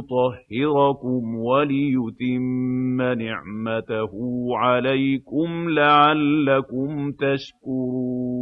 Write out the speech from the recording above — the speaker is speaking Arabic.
لِيُطَهِّرَكُمْ وَلِيُتِمَّ نِعْمَتَهُ عَلَيْكُمْ لَعَلَّكُمْ تَشْكُرُونَ